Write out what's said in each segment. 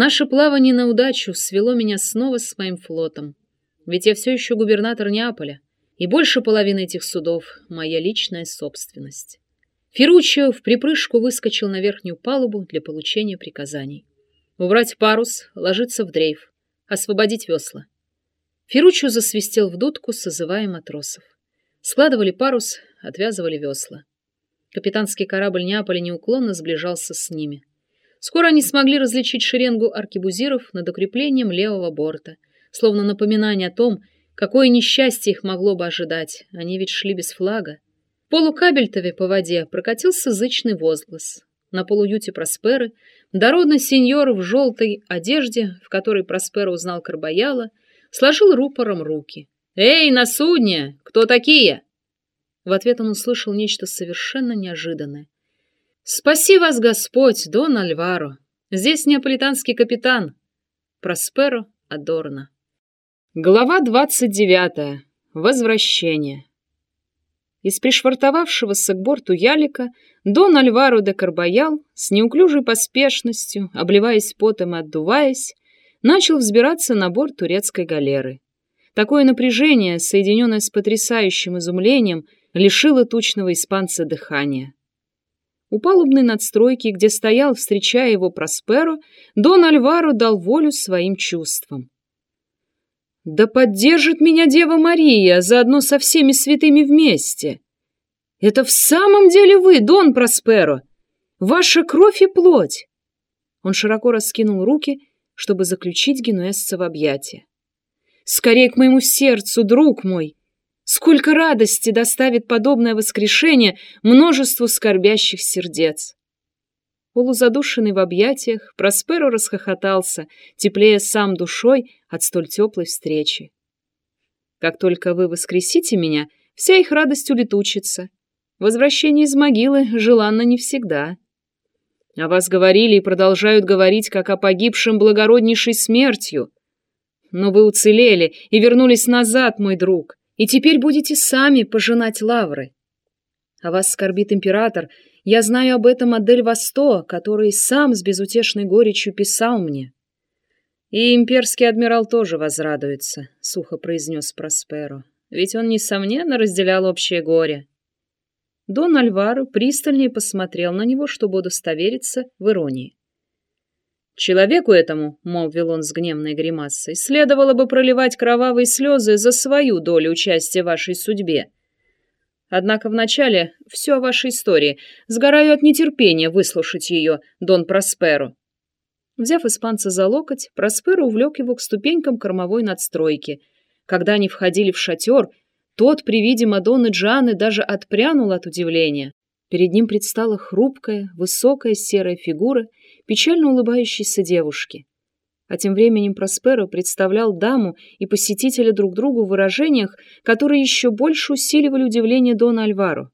Наше плавание на удачу свело меня снова с моим флотом. Ведь я все еще губернатор Неаполя, и больше половины этих судов — моя личная собственность. Ферруччо в припрыжку выскочил на верхнюю палубу для получения приказаний. Убрать парус, ложиться в дрейф, освободить весла. Ферруччо засвистел в дудку, созывая матросов. Складывали парус, отвязывали весла. Капитанский корабль Неаполя неуклонно сближался с ними. Скоро они смогли различить шеренгу аркебузиров над укреплением левого борта, словно напоминание о том, какое несчастье их могло бы ожидать. Они ведь шли без флага. В полукабельтове по воде прокатился зычный возглас. На полуюте Просперы дородный сеньор в желтой одежде, в которой Проспера узнал Карбаяла, сложил рупором руки. «Эй, на судне! Кто такие?» В ответ он услышал нечто совершенно неожиданное. «Спаси вас, Господь, Дон Альваро! Здесь неаполитанский капитан!» Просперо Адорно. Глава двадцать девятая. Возвращение. Из пришвартовавшегося к борту ялика Дон Альваро де Карбаял с неуклюжей поспешностью, обливаясь потом и отдуваясь, начал взбираться на борт турецкой галеры. Такое напряжение, соединенное с потрясающим изумлением, лишило тучного испанца дыхания. У палубной надстройки, где стоял, встречая его Просперо, Дон Альваро дал волю своим чувствам. «Да поддержит меня Дева Мария, заодно со всеми святыми вместе! Это в самом деле вы, Дон Просперо! Ваша кровь и плоть!» Он широко раскинул руки, чтобы заключить генуэзца в объятия. «Скорее к моему сердцу, друг мой! Сколько радости доставит подобное воскрешение множеству скорбящих сердец! Полузадушенный в объятиях, Просперо расхохотался, теплее сам душой от столь теплой встречи. Как только вы воскресите меня, вся их радость улетучится. Возвращение из могилы желанно не всегда. О вас говорили и продолжают говорить, как о погибшем благороднейшей смертью. Но вы уцелели и вернулись назад, мой друг и теперь будете сами пожинать лавры. А вас скорбит император, я знаю об этом от Дель Васто, который сам с безутешной горечью писал мне. И имперский адмирал тоже возрадуется, — сухо произнес Просперо, ведь он, несомненно, разделял общее горе. Дон Альваро пристальнее посмотрел на него, чтобы удостовериться в иронии. Человеку этому, — молвил он с гневной гримасой, — следовало бы проливать кровавые слезы за свою долю участия в вашей судьбе. Однако вначале все о вашей истории. Сгораю от нетерпения выслушать ее, Дон Просперо. Взяв испанца за локоть, Просперо увлек его к ступенькам кормовой надстройки. Когда они входили в шатер, тот при виде Мадонны Джаны даже отпрянул от удивления. Перед ним предстала хрупкая, высокая серая фигура — печально улыбающейся девушки. А тем временем Просперо представлял даму и посетителя друг другу в выражениях, которые еще больше усиливали удивление Дона Альваро.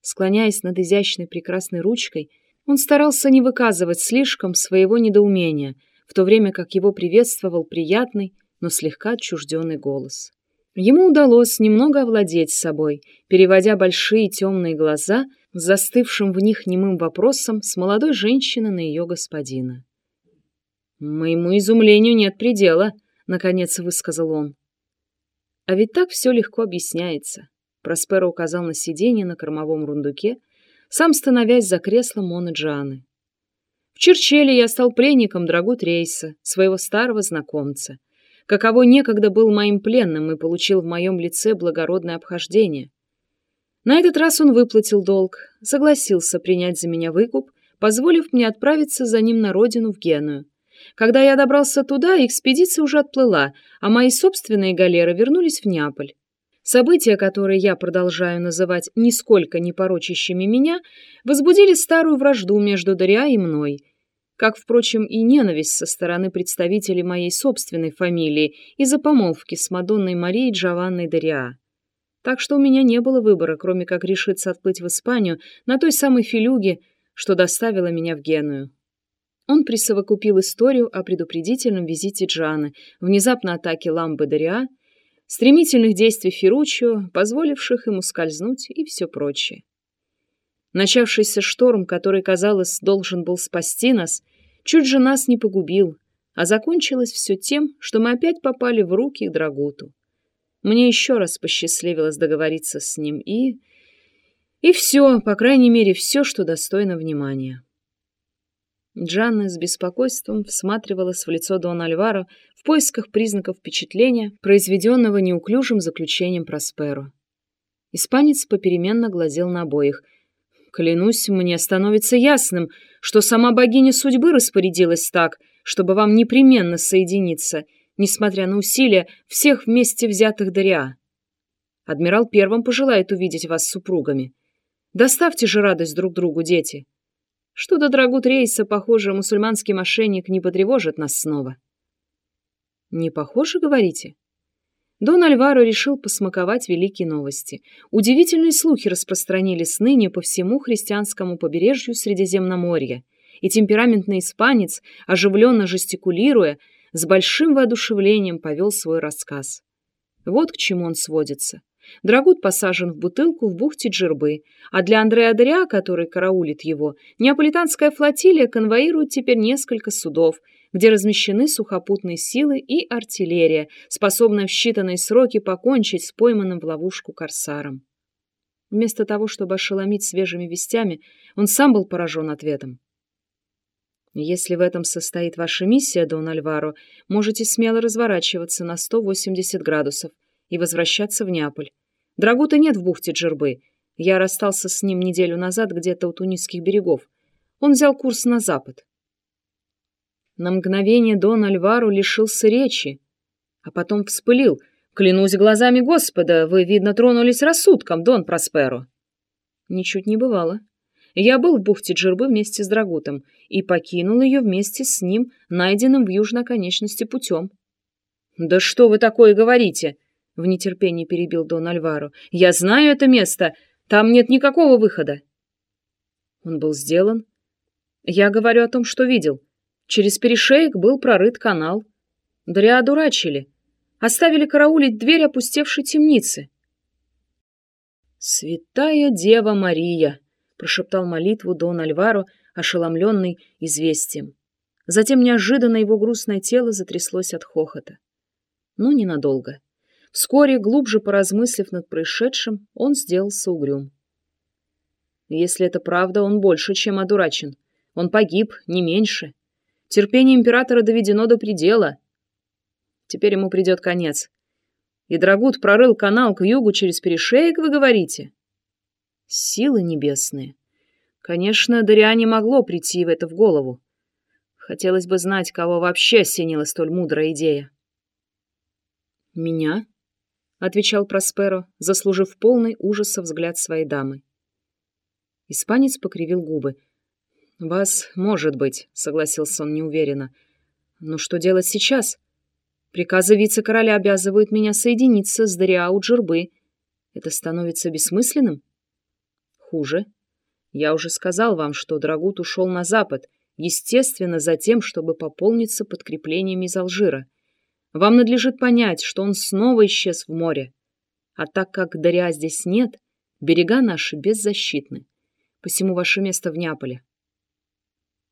Склоняясь над изящной прекрасной ручкой, он старался не выказывать слишком своего недоумения, в то время как его приветствовал приятный, но слегка отчужденный голос. Ему удалось немного овладеть собой, переводя большие темные глаза — застывшим в них немым вопросом с молодой женщины на ее господина. «Моему изумлению нет предела», — наконец высказал он. А ведь так все легко объясняется. Просперо указал на сиденье на кормовом рундуке, сам становясь за креслом Моны Джаны. В Черчеле я стал пленником Драгут Рейса, своего старого знакомца, каково некогда был моим пленным и получил в моем лице благородное обхождение. На этот раз он выплатил долг, согласился принять за меня выкуп, позволив мне отправиться за ним на родину в Геную. Когда я добрался туда, экспедиция уже отплыла, а мои собственные галеры вернулись в Неаполь. События, которые я продолжаю называть нисколько не порочащими меня, возбудили старую вражду между Дариа и мной, как, впрочем, и ненависть со стороны представителей моей собственной фамилии из-за помолвки с Мадонной Марией Джованной Дариа. Так что у меня не было выбора, кроме как решиться отплыть в Испанию на той самой филюге, что доставила меня в Геную. Он присовокупил историю о предупредительном визите Джаны, внезапной атаке Ламбы Дориа, стремительных действий Ферруччо, позволивших ему скользнуть и все прочее. Начавшийся шторм, который, казалось, должен был спасти нас, чуть же нас не погубил — А закончилось все тем, что мы опять попали в руки к Драгуту. Мне еще раз посчастливилось договориться с ним и... И все, по крайней мере, все, что достойно внимания. Джанна с беспокойством всматривалась в лицо Дона Альваро в поисках признаков впечатления, произведенного неуклюжим заключением Просперо. Испанец попеременно глазел на обоих. «Клянусь, мне становится ясным, что сама богиня судьбы распорядилась так, чтобы вам непременно соединиться, несмотря на усилия всех вместе взятых Дариа. Адмирал первым пожелает увидеть вас с супругами. Доставьте же радость друг другу, дети. Что до драгут рейса, похоже, мусульманский мошенник не потревожит нас снова. Не похоже, говорите? Дон Альваро решил посмаковать великие новости. Удивительные слухи распространились ныне по всему христианскому побережью Средиземноморья, и темпераментный испанец, оживленно жестикулируя, с большим воодушевлением повел свой рассказ. Вот к чему он сводится. Драгут посажен в бутылку в бухте Джербы, а для Андреа Дыря, который караулит его, неаполитанская флотилия конвоирует теперь несколько судов, где размещены сухопутные силы и артиллерия, способная в считанные сроки покончить с пойманным в ловушку корсаром. Вместо того, чтобы ошеломить свежими вестями, он сам был поражен ответом. Если в этом состоит ваша миссия, Дон Альваро, можете смело разворачиваться на 180 градусов и возвращаться в Неаполь. Драгута нет в бухте Джербы. Я расстался с ним неделю назад где-то у тунисских берегов. Он взял курс на запад. На мгновение Дон Альваро лишился речи, а потом вспылил. «Клянусь глазами Господа, вы, видно, тронулись рассудком, Дон Просперо». Ничуть не бывало. Я был в бухте Джербы вместе с Драгутом и покинул ее вместе с ним, найденным в южной конечности путем. «Да что вы такое говорите?» — в нетерпении перебил Дон Альваро. «Я знаю это место. Там нет никакого выхода». Он был сделан. Я говорю о том, что видел. Через перешеек был прорыт канал. Дря одурачили. Оставили караулить дверь опустевшей темницы. «Святая Дева Мария!» — прошептал молитву Дон Альваро, ошеломленный известием. Затем неожиданно его грустное тело затряслось от хохота. Но ненадолго. Вскоре, глубже поразмыслив над происшедшим, он сделался угрюм. Если это правда, он больше, чем одурачен. Он погиб, не меньше. Терпение императора доведено до предела. Теперь ему придет конец. И Драгут прорыл канал к югу через перешеек, вы говорите? Силы небесные. Конечно, Дариа не могло прийти в это в голову. Хотелось бы знать, кого вообще осенила столь мудрая идея. «Меня?» — отвечал Просперо, заслужив полный ужаса взгляд своей дамы. Испанец покривил губы — «Вас, может быть», — согласился он неуверенно. «Но что делать сейчас? Приказы вице-короля обязывают меня соединиться с Дариау Джурбы. Это становится бессмысленным?» «Хуже. Я уже сказал вам, что Драгут ушел на запад, естественно, за тем, чтобы пополниться подкреплениями из Алжира. Вам надлежит понять, что он снова исчез в море. А так как Дариа здесь нет, берега наши беззащитны. Посему ваше место в Неаполе.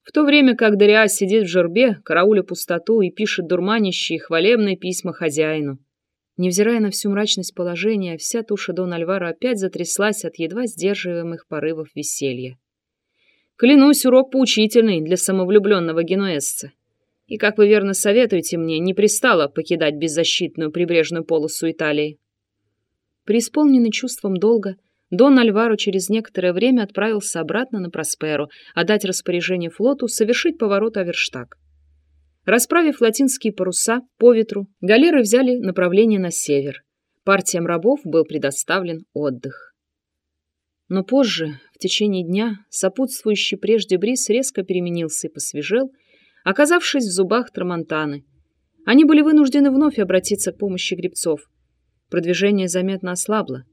В то время как Дариа сидит в жербе, карауля пустоту и пишет дурманящие хвалебные письма хозяину. Невзирая на всю мрачность положения, вся туша Дон Альвара опять затряслась от едва сдерживаемых порывов веселья. Клянусь, урок поучительный для самовлюбленного генуэзца. И, как вы верно советуете мне, не пристало покидать беззащитную прибрежную полосу Италии. Преисполненный чувством долга, Дон Альваро через некоторое время отправился обратно на Просперу, отдать распоряжение флоту совершить поворот Аверштаг. Расправив латинские паруса по ветру, галеры взяли направление на север. Партиям рабов был предоставлен отдых. Но позже, в течение дня, сопутствующий прежде бриз резко переменился и посвежел, оказавшись в зубах Трамонтаны. Они были вынуждены вновь обратиться к помощи гребцов. Продвижение заметно ослабло.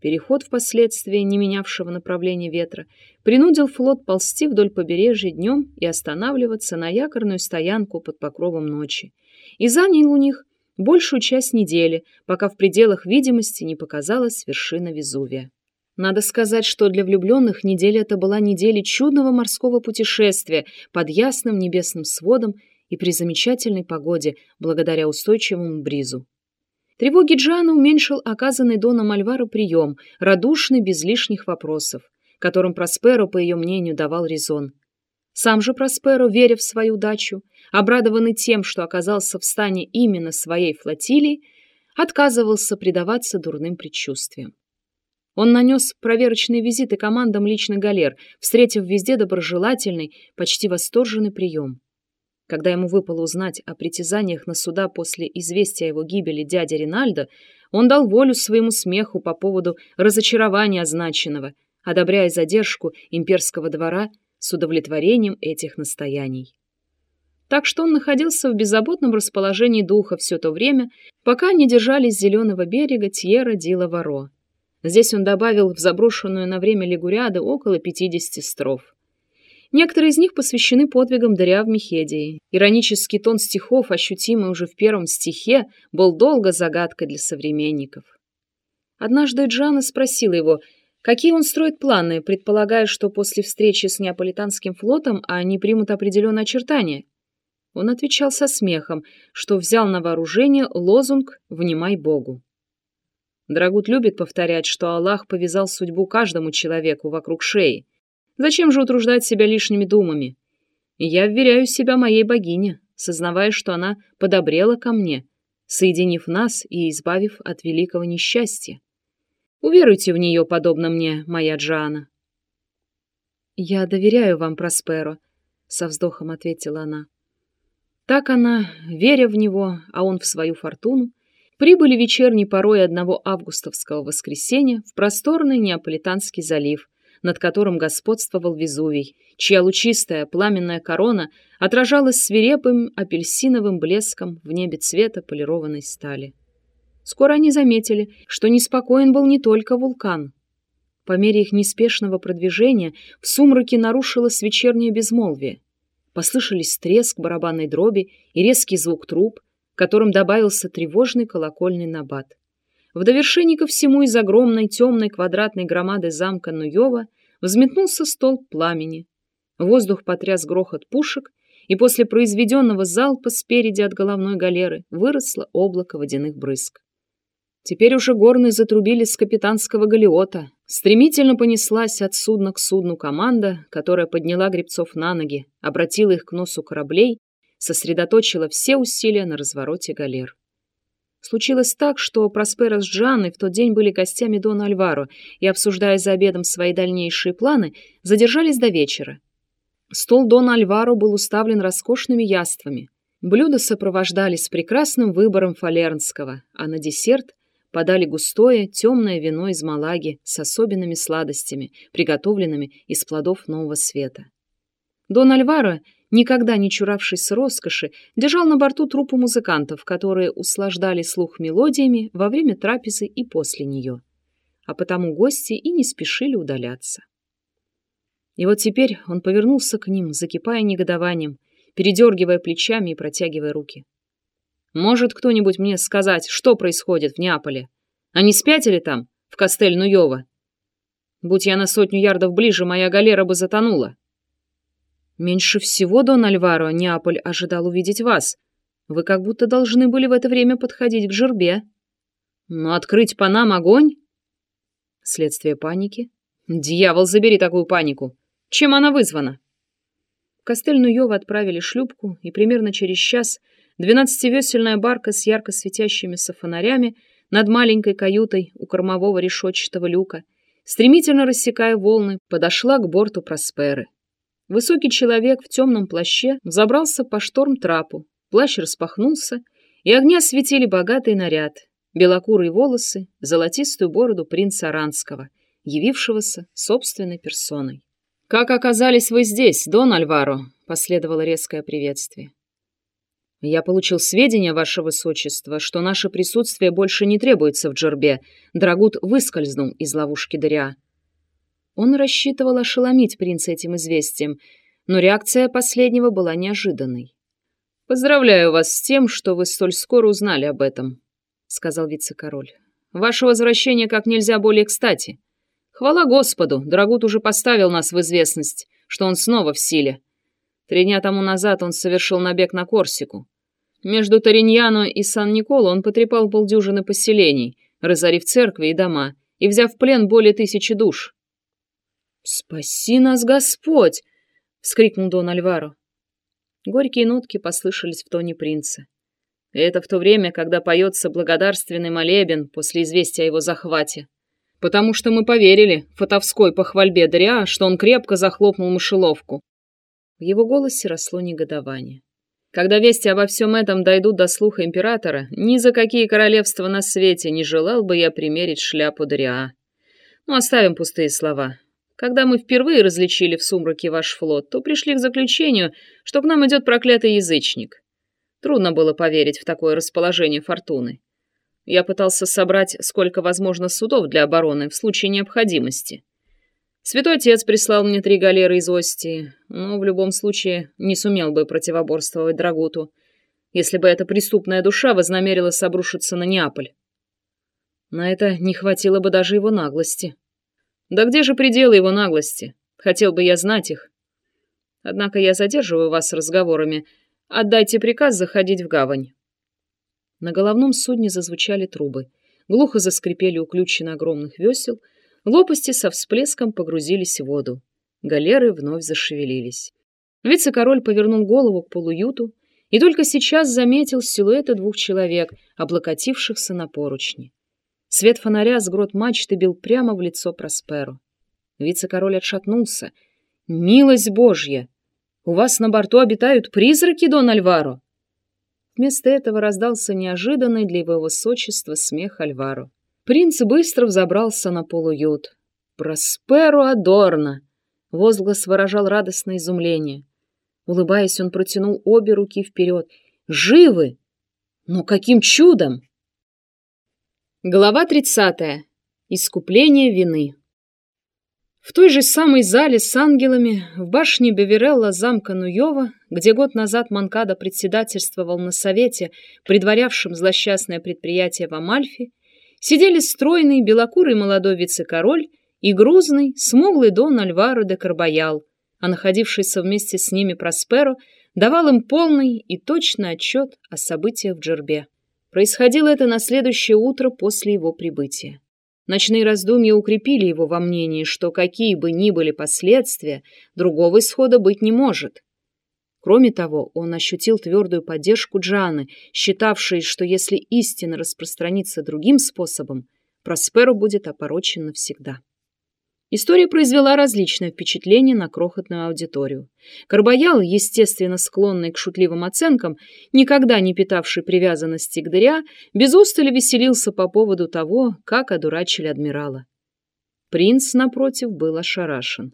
Переход впоследствии, не менявшего направления ветра, принудил флот ползти вдоль побережья днем и останавливаться на якорную стоянку под покровом ночи. И занял у них большую часть недели, пока в пределах видимости не показалась вершина Везувия. Надо сказать, что для влюбленных неделя это была неделя чудного морского путешествия под ясным небесным сводом и при замечательной погоде, благодаря устойчивому бризу. Тревоги Джана уменьшил оказанный Доном Альваро прием, радушный, без лишних вопросов, которым Просперо, по ее мнению, давал резон. Сам же Просперо, веря в свою дачу, обрадованный тем, что оказался в стане именно своей флотилии, отказывался предаваться дурным предчувствиям. Он нанес проверочные визиты командам личных галер, встретив везде доброжелательный, почти восторженный прием. Когда ему выпало узнать о притязаниях на суда после известия о его гибели дяди Ринальдо, он дал волю своему смеху по поводу разочарования означенного, одобряя задержку имперского двора с удовлетворением этих настояний. Так что он находился в беззаботном расположении духа все то время, пока не держались зеленого берега Тьера Дила Варо. Здесь он добавил в заброшенную на время Лигуриады около 50 строф. Некоторые из них посвящены подвигам Дария в Мехедии. Иронический тон стихов, ощутимый уже в первом стихе, был долго загадкой для современников. Однажды Джана спросила его, какие он строит планы, предполагая, что после встречи с Неаполитанским флотом они примут определенные очертания. Он отвечал со смехом, что взял на вооружение лозунг «Внимай Богу». Драгут любит повторять, что Аллах повязал судьбу каждому человеку вокруг шеи. Зачем же утруждать себя лишними думами? Я вверяю себя моей богине, сознавая, что она подобрела ко мне, соединив нас и избавив от великого несчастья. Уверуйте в нее, подобно мне, моя Джана. Я доверяю вам, Просперо, со вздохом ответила она. Так она, веря в него, а он в свою фортуну, прибыли вечерней порой одного августовского воскресенья в просторный Неаполитанский залив, над которым господствовал Везувий, чья лучистая пламенная корона отражалась свирепым апельсиновым блеском в небе цвета полированной стали. Скоро они заметили, что неспокоен был не только вулкан. По мере их неспешного продвижения в сумраке нарушилось вечернее безмолвие. Послышались треск барабанной дроби и резкий звук труб, которым добавился тревожный колокольный набат. В довершение ко всему из огромной темной квадратной громады замка Нуева взметнулся столб пламени. Воздух потряс грохот пушек, и после произведенного залпа спереди от головной галеры выросло облако водяных брызг. Теперь уже горные затрубили с капитанского галеота. Стремительно понеслась от судна к судну команда, которая подняла гребцов на ноги, обратила их к носу кораблей, сосредоточила все усилия на развороте галер. Случилось так, что Проспера с Джанной в тот день были гостями Дона Альваро и, обсуждая за обедом свои дальнейшие планы, задержались до вечера. Стол Дона Альваро был уставлен роскошными яствами. Блюда сопровождались прекрасным выбором фалернского, а на десерт подали густое, темное вино из Малаги с особенными сладостями, приготовленными из плодов нового света. Дон Альваро никогда не чуравшись роскоши, держал на борту труппу музыкантов, которые услаждали слух мелодиями во время трапезы и после нее. А потому гости и не спешили удаляться. И вот теперь он повернулся к ним, закипая негодованием, передергивая плечами и протягивая руки. «Может кто-нибудь мне сказать, что происходит в Неаполе? Они спятили там, в Кастель-Нуёва? Будь я на сотню ярдов ближе, моя галера бы затонула». Меньше всего, Дон Альваро, Неаполь ожидал увидеть вас. Вы как будто должны были в это время подходить к жербе. Но открыть по нам огонь? Следствие паники. Дьявол, забери такую панику. Чем она вызвана? В Кастель-Нуёва отправили шлюпку, и примерно через час двенадцативесельная барка с ярко светящимися фонарями над маленькой каютой у кормового решетчатого люка, стремительно рассекая волны, подошла к борту Просперы. Высокий человек в темном плаще забрался по шторм-трапу, плащ распахнулся, и огня светили богатый наряд, белокурые волосы, золотистую бороду принца Аранского, явившегося собственной персоной. «Как оказались вы здесь, Дон Альваро?» — последовало резкое приветствие. «Я получил сведения, ваше высочество, что наше присутствие больше не требуется в Джербе. Драгут выскользнул из ловушки Дыря. Он рассчитывал ошеломить принца этим известием, но реакция последнего была неожиданной. «Поздравляю вас с тем, что вы столь скоро узнали об этом», — сказал вице-король. «Ваше возвращение как нельзя более кстати. Хвала Господу, Драгут уже поставил нас в известность, что он снова в силе. Три дня тому назад он совершил набег на Корсику. Между Ториньяно и Сан-Николо он потрепал полдюжины поселений, разорив церкви и дома, и взяв в плен более тысячи душ. «Спаси нас, Господь!» — вскрикнул Дон Альваро. Горькие нотки послышались в тоне принца. Это в то время, когда поется благодарственный молебен после известия о его захвате. Потому что мы поверили фотовской похвальбе Дриа, что он крепко захлопнул мышеловку. В его голосе росло негодование. Когда вести обо всем этом дойдут до слуха императора, ни за какие королевства на свете не желал бы я примерить шляпу Дриа. Ну, оставим пустые слова. Когда мы впервые различили в сумраке ваш флот, то пришли к заключению, что к нам идет проклятый язычник. Трудно было поверить в такое расположение фортуны. Я пытался собрать сколько возможно судов для обороны в случае необходимости. Святой Отец прислал мне три галеры из Остии, но в любом случае не сумел бы противоборствовать Драгуту, если бы эта преступная душа вознамерилась обрушиться на Неаполь. На это не хватило бы даже его наглости. Да где же пределы его наглости? Хотел бы я знать их. Однако я задерживаю вас разговорами. Отдайте приказ заходить в гавань. На головном судне зазвучали трубы. Глухо заскрипели уключи на огромных весел. Лопасти со всплеском погрузились в воду. Галеры вновь зашевелились. Вице-король повернул голову к полуюту и только сейчас заметил силуэты двух человек, облокотившихся на поручни. Свет фонаря с грот мачты бил прямо в лицо Просперу. Вице-король отшатнулся. «Милость Божья! У вас на борту обитают призраки, Дон Альваро?» Вместо этого раздался неожиданный для его высочества смех Альваро. Принц быстро взобрался на полуют. «Просперо Адорно!» Возглас выражал радостное изумление. Улыбаясь, он протянул обе руки вперед. «Живы! Но каким чудом!» Глава 30. Искупление вины. В той же самой зале с ангелами, в башне Беверелла замка Нуева, где год назад Манкада председательствовал на совете, предварявшем злосчастное предприятие в Амальфе, сидели стройный белокурый молодой вице-король и грузный, смуглый дон Альваро де Карбаял, а находившийся вместе с ними Просперо давал им полный и точный отчет о событиях в Джербе. Происходило это на следующее утро после его прибытия. Ночные раздумья укрепили его во мнении, что какие бы ни были последствия, другого исхода быть не может. Кроме того, он ощутил твердую поддержку Джаны, считавшей, что если истина распространится другим способом, Просперо будет опорочен навсегда. История произвела различное впечатление на крохотную аудиторию. Карбаял, естественно склонный к шутливым оценкам, никогда не питавший привязанности к дыря, без устали веселился по поводу того, как одурачили адмирала. Принц, напротив, был ошарашен.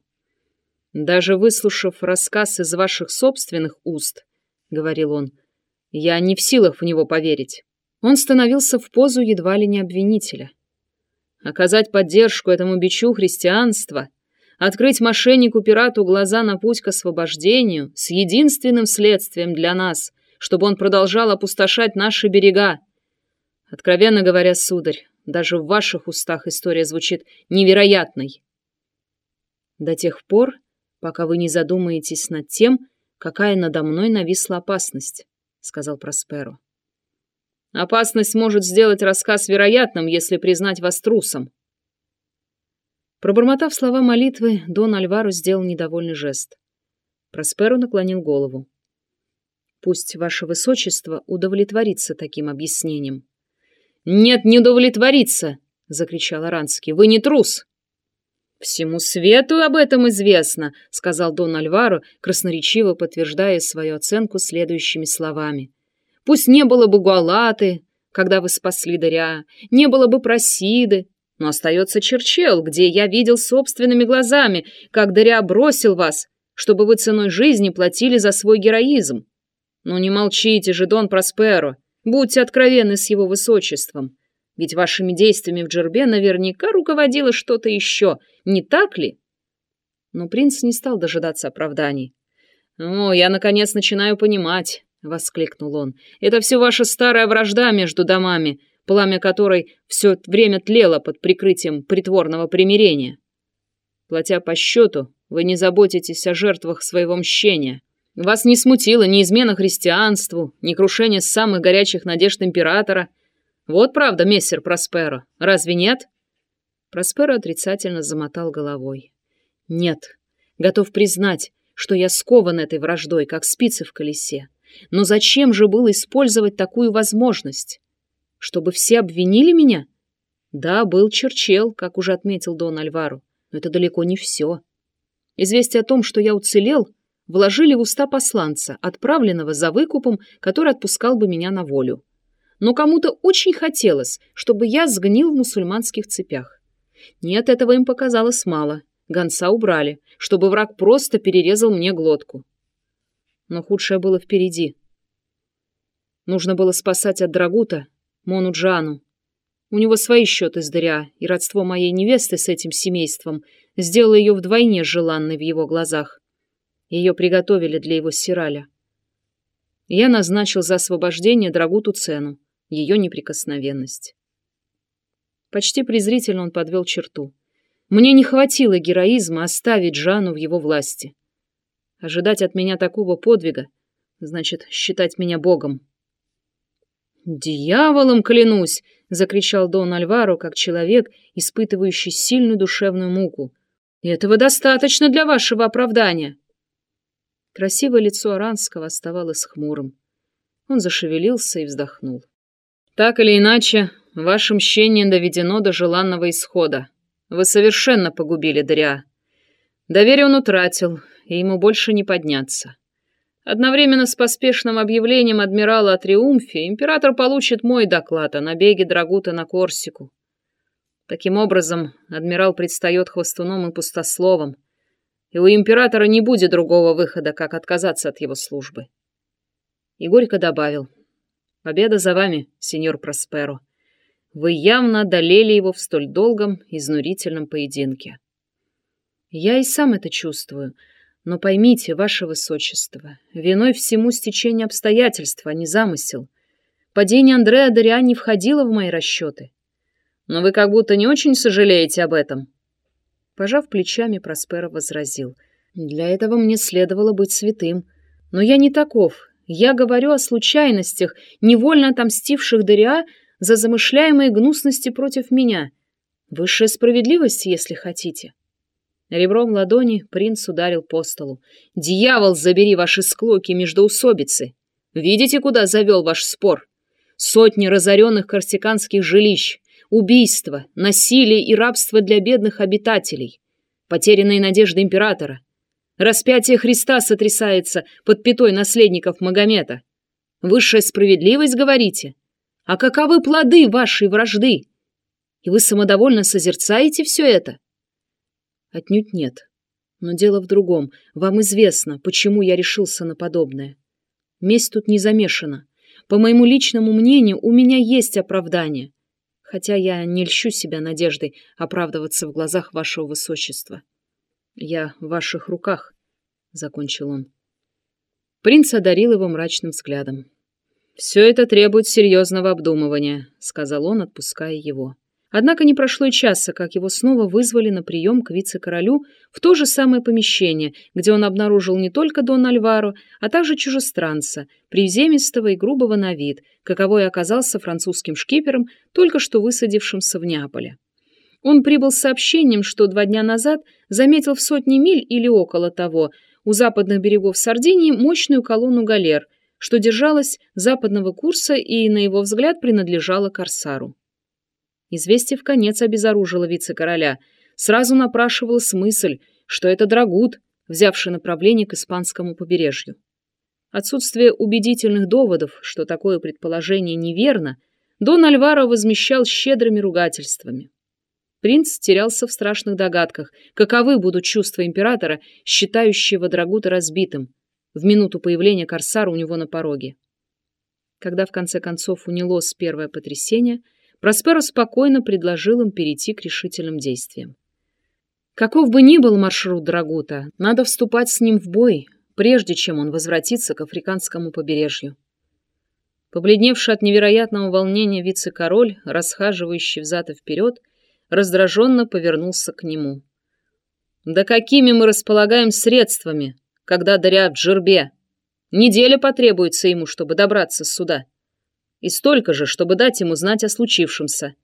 «Даже выслушав рассказ из ваших собственных уст, — говорил он, — я не в силах в него поверить». Он становился в позу едва ли не обвинителя — оказать поддержку этому бичу христианства, открыть мошеннику-пирату глаза на путь к освобождению с единственным следствием для нас, чтобы он продолжал опустошать наши берега. Откровенно говоря, сударь, даже в ваших устах история звучит невероятной. До тех пор, пока вы не задумаетесь над тем, какая надо мной нависла опасность, — сказал Просперо. Опасность может сделать рассказ вероятным, если признать вас трусом. Пробормотав слова молитвы, Дон Альваро сделал недовольный жест. Просперо наклонил голову. Пусть ваше высочество удовлетворится таким объяснением. Нет, не удовлетворится, закричал Аранский. Вы не трус. Всему свету об этом известно, сказал Дон Альваро, красноречиво подтверждая свою оценку следующими словами. Пусть не было бы Гуалаты, когда вы спасли Даря, не было бы Просиды, но остается Черчел, где я видел собственными глазами, как Даря бросил вас, чтобы вы ценой жизни платили за свой героизм. Ну не молчите же, Дон Просперо, будьте откровенны с его высочеством, ведь вашими действиями в Джербе наверняка руководило что-то еще, не так ли? Но принц не стал дожидаться оправданий. «О, я, наконец, начинаю понимать. — воскликнул он. «Это все ваша старая вражда между домами, пламя которой все время тлело под прикрытием притворного примирения. Платя по счету, вы не заботитесь о жертвах своего мщения. Вас не смутило ни измена христианству, ни крушение самых горячих надежд императора. Вот правда, мессер Просперо, разве нет?» Просперо отрицательно замотал головой. «Нет, готов признать, что я скован этой враждой, как спицы в колесе. Но зачем же было использовать такую возможность? Чтобы все обвинили меня? Да, был Черчел, как уже отметил Дон Альвару, но это далеко не все. Известие о том, что я уцелел, вложили в уста посланца, отправленного за выкупом, который отпускал бы меня на волю. Но кому-то очень хотелось, чтобы я сгнил в мусульманских цепях. Нет, этого им показалось мало. Гонца убрали, чтобы враг просто перерезал мне глотку. Но худшее было впереди. Нужно было спасать от Драгута Мону Джану. У него свои счеты с дыря, и родство моей невесты с этим семейством сделало ее вдвойне желанной в его глазах. Ее приготовили для его сираля. Я назначил за освобождение Драгуту цену, ее неприкосновенность. Почти презрительно он подвел черту. Мне не хватило героизма оставить Жанну в его власти. Ожидать от меня такого подвига значит считать меня богом. «Дьяволом клянусь!» — закричал Дон Альваро, как человек, испытывающий сильную душевную муку. «Этого достаточно для вашего оправдания!» Красивое лицо Аранского оставалось хмурым. Он зашевелился и вздохнул. «Так или иначе, ваше мщение доведено до желанного исхода. Вы совершенно погубили Дыря. Доверие он утратил, и ему больше не подняться. Одновременно с поспешным объявлением адмирала о триумфе император получит мой доклад о набеге Драгута на Корсику. Таким образом, адмирал предстает хвостуном и пустословом, и у императора не будет другого выхода, как отказаться от его службы. И горько добавил. «Победа за вами, сеньор Просперо. Вы явно одолели его в столь долгом, изнурительном поединке. Я и сам это чувствую, но поймите, ваше высочество, виной всему стечение обстоятельств, а не замысел. Падение Андреа Дориа не входило в мои расчеты. Но вы как будто не очень сожалеете об этом. Пожав плечами, Проспера возразил. Для этого мне следовало быть святым. Но я не таков. Я говорю о случайностях, невольно отомстивших Дориа за замышляемые гнусности против меня. Высшая справедливость, если хотите. Ребром ладони принц ударил по столу. «Дьявол, забери ваши склоки междоусобицы! Видите, куда завел ваш спор? Сотни разоренных корсиканских жилищ, убийства, насилие и рабство для бедных обитателей, потерянные надежды императора. Распятие Христа сотрясается под пятой наследников Магомета. Высшая справедливость, говорите? А каковы плоды вашей вражды? И вы самодовольно созерцаете все это? Отнюдь нет. Но дело в другом. Вам известно, почему я решился на подобное. Месть тут не замешана. По моему личному мнению, у меня есть оправдание. Хотя я не льщу себя надеждой оправдываться в глазах вашего высочества. Я в ваших руках, — закончил он. Принц одарил его мрачным взглядом. «Все это требует серьезного обдумывания», — сказал он, отпуская его. Однако не прошло и часа, как его снова вызвали на прием к вице-королю в то же самое помещение, где он обнаружил не только Дон Альваро, а также чужестранца, приземистого и грубого на вид, каковой оказался французским шкипером, только что высадившимся в Неаполе. Он прибыл с сообщением, что два дня назад заметил в сотни миль или около того у западных берегов Сардинии мощную колонну галер — что держалась западного курса и, на его взгляд, принадлежала Корсару. Известие в конец обезоружило вице-короля. Сразу напрашивалась мысль, что это Драгут, взявший направление к испанскому побережью. Отсутствие убедительных доводов, что такое предположение неверно, Дон Альваро возмещал щедрыми ругательствами. Принц терялся в страшных догадках, каковы будут чувства императора, считающего Драгута разбитым, в минуту появления корсара у него на пороге. Когда в конце концов унялось первое потрясение, Просперо спокойно предложил им перейти к решительным действиям. Каков бы ни был маршрут Драгута, надо вступать с ним в бой, прежде чем он возвратится к африканскому побережью. Побледневший от невероятного волнения вице-король, расхаживающий взад и вперед, раздраженно повернулся к нему. «Да какими мы располагаем средствами?» когда даря в Джербе, Неделя потребуется ему, чтобы добраться сюда. И столько же, чтобы дать ему знать о случившемся.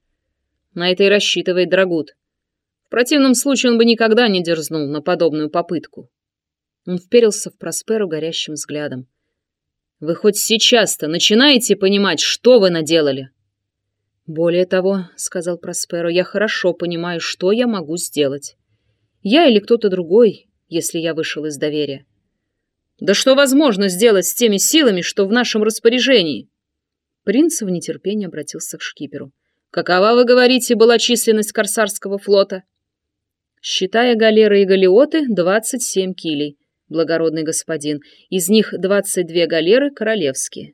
На это и рассчитывает Драгут. В противном случае он бы никогда не дерзнул на подобную попытку. Он вперился в Просперу горящим взглядом. «Вы хоть сейчас-то начинаете понимать, что вы наделали?» «Более того, — сказал Просперо, — я хорошо понимаю, что я могу сделать. Я или кто-то другой, если я вышел из доверия. Да что возможно сделать с теми силами, что в нашем распоряжении?» Принц в нетерпении обратился к шкиперу. «Какова, вы говорите, была численность корсарского флота?» «Считая галеры и галеоты, двадцать семь килей, благородный господин. Из них двадцать две галеры королевские».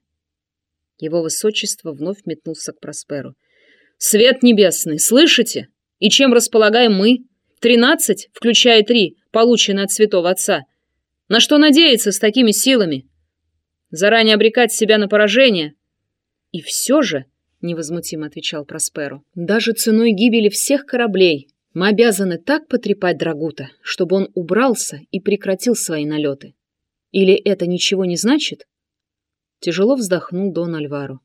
Его высочество вновь метнулся к Просперу. «Свет небесный, слышите? И чем располагаем мы? Тринадцать, включая три, полученные от святого отца. На что надеяться с такими силами? Заранее обрекать себя на поражение? И все же, — невозмутимо отвечал Просперу, — даже ценой гибели всех кораблей мы обязаны так потрепать Драгута, чтобы он убрался и прекратил свои налеты. Или это ничего не значит? Тяжело вздохнул Дон Альваро.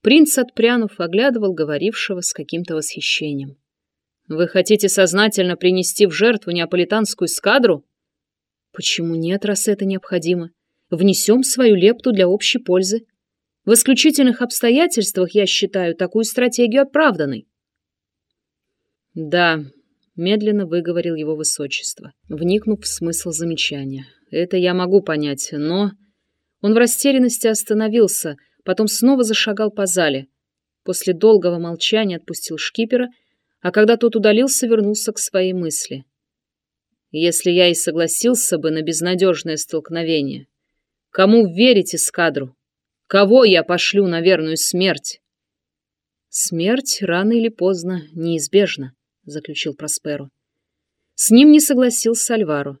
Принц, отпрянув, оглядывал говорившего с каким-то восхищением. «Вы хотите сознательно принести в жертву неаполитанскую эскадру?» «Почему нет, раз это необходимо? Внесем свою лепту для общей пользы. В исключительных обстоятельствах я считаю такую стратегию оправданной». «Да», — медленно выговорил его высочество, вникнув в смысл замечания. «Это я могу понять, но...» Он в растерянности остановился, потом снова зашагал по зале. После долгого молчания отпустил шкипера, а когда тот удалился, вернулся к своей мысли. Если я и согласился бы на безнадежное столкновение, кому верить эскадру? Кого я пошлю на верную смерть? Смерть рано или поздно неизбежна, заключил Просперо. С ним не согласился Альваро.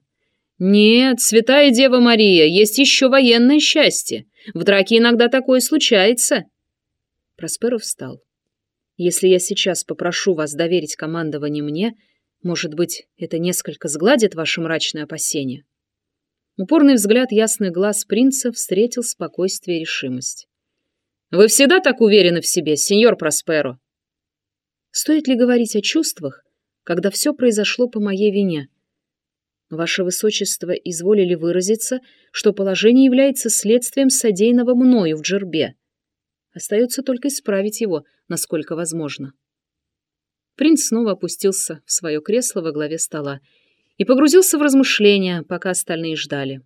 «Нет, святая Дева Мария, есть еще военное счастье. В драке иногда такое случается». Просперов встал. «Если я сейчас попрошу вас доверить командование мне, может быть, это несколько сгладит ваши мрачные опасения?» Упорный взгляд ясных глаз принца встретил спокойствие и решимость. «Вы всегда так уверены в себе, сеньор Просперо?» «Стоит ли говорить о чувствах, когда все произошло по моей вине?» Ваше Высочество изволили выразиться, что положение является следствием содеянного мною в Джербе. Остается только исправить его, насколько возможно. Принц снова опустился в свое кресло во главе стола и погрузился в размышления, пока остальные ждали.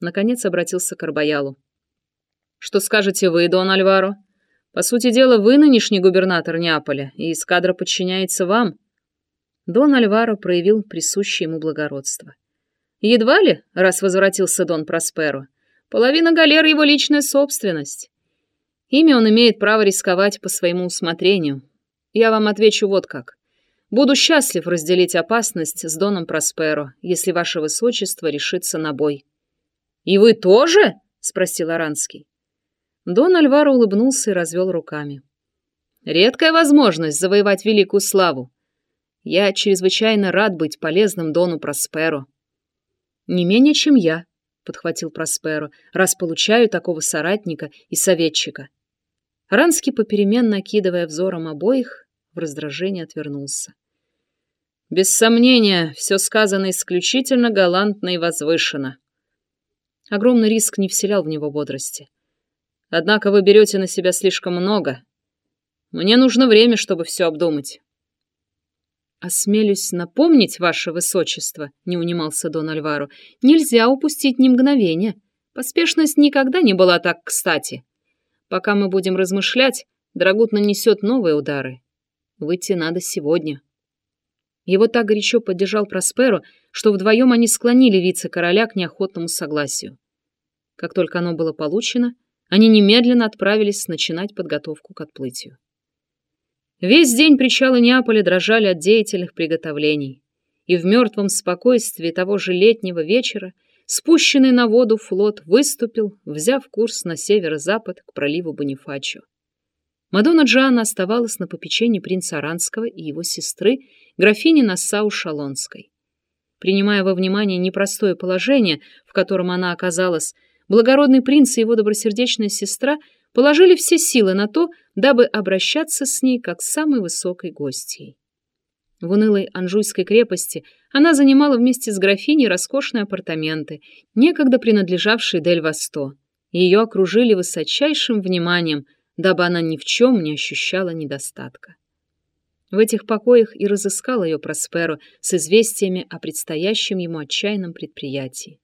Наконец обратился к Арбаялу. «Что скажете вы, Дон Альваро? По сути дела, вы нынешний губернатор Неаполя, и эскадра подчиняется вам». Дон Альваро проявил присущее ему благородство. Едва ли, раз возвратился Дон Просперо, половина галер его личная собственность. Ими он имеет право рисковать по своему усмотрению. Я вам отвечу вот как. Буду счастлив разделить опасность с Доном Просперо, если ваше высочество решится на бой. «И вы тоже?» — спросил Аранский. Дон Альваро улыбнулся и развел руками. «Редкая возможность завоевать великую славу. Я чрезвычайно рад быть полезным Дону Просперо. Не менее, чем я, подхватил Просперо, раз получаю такого соратника и советчика. Ранский, попеременно окидывая взором обоих, в раздражении отвернулся. Без сомнения, все сказано исключительно галантно и возвышенно. Огромный риск не вселял в него бодрости. Однако вы берете на себя слишком много. Мне нужно время, чтобы все обдумать. «Осмелюсь напомнить, ваше высочество», — не унимался Дон Альваро, — «нельзя упустить ни мгновения. Поспешность никогда не была так кстати. Пока мы будем размышлять, Драгут нанесет новые удары. Выйти надо сегодня». Его так горячо поддержал Просперо, что вдвоем они склонили вице-короля к неохотному согласию. Как только оно было получено, они немедленно отправились начинать подготовку к отплытию. Весь день причалы Неаполя дрожали от деятельных приготовлений, и в мертвом спокойствии того же летнего вечера спущенный на воду флот выступил, взяв курс на северо-запад к проливу Бонифачо. Мадонна Джоанна оставалась на попечении принца Аранского и его сестры, графини Нассау-Шалонской. Принимая во внимание непростое положение, в котором она оказалась, благородный принц и его добросердечная сестра положили все силы на то, дабы обращаться с ней как с самой высокой гостьей. В унылой Анжуйской крепости она занимала вместе с графиней роскошные апартаменты, некогда принадлежавшие Дель Васто. Ее окружили высочайшим вниманием, дабы она ни в чем не ощущала недостатка. В этих покоях и разыскал ее Просперо с известиями о предстоящем ему отчаянном предприятии.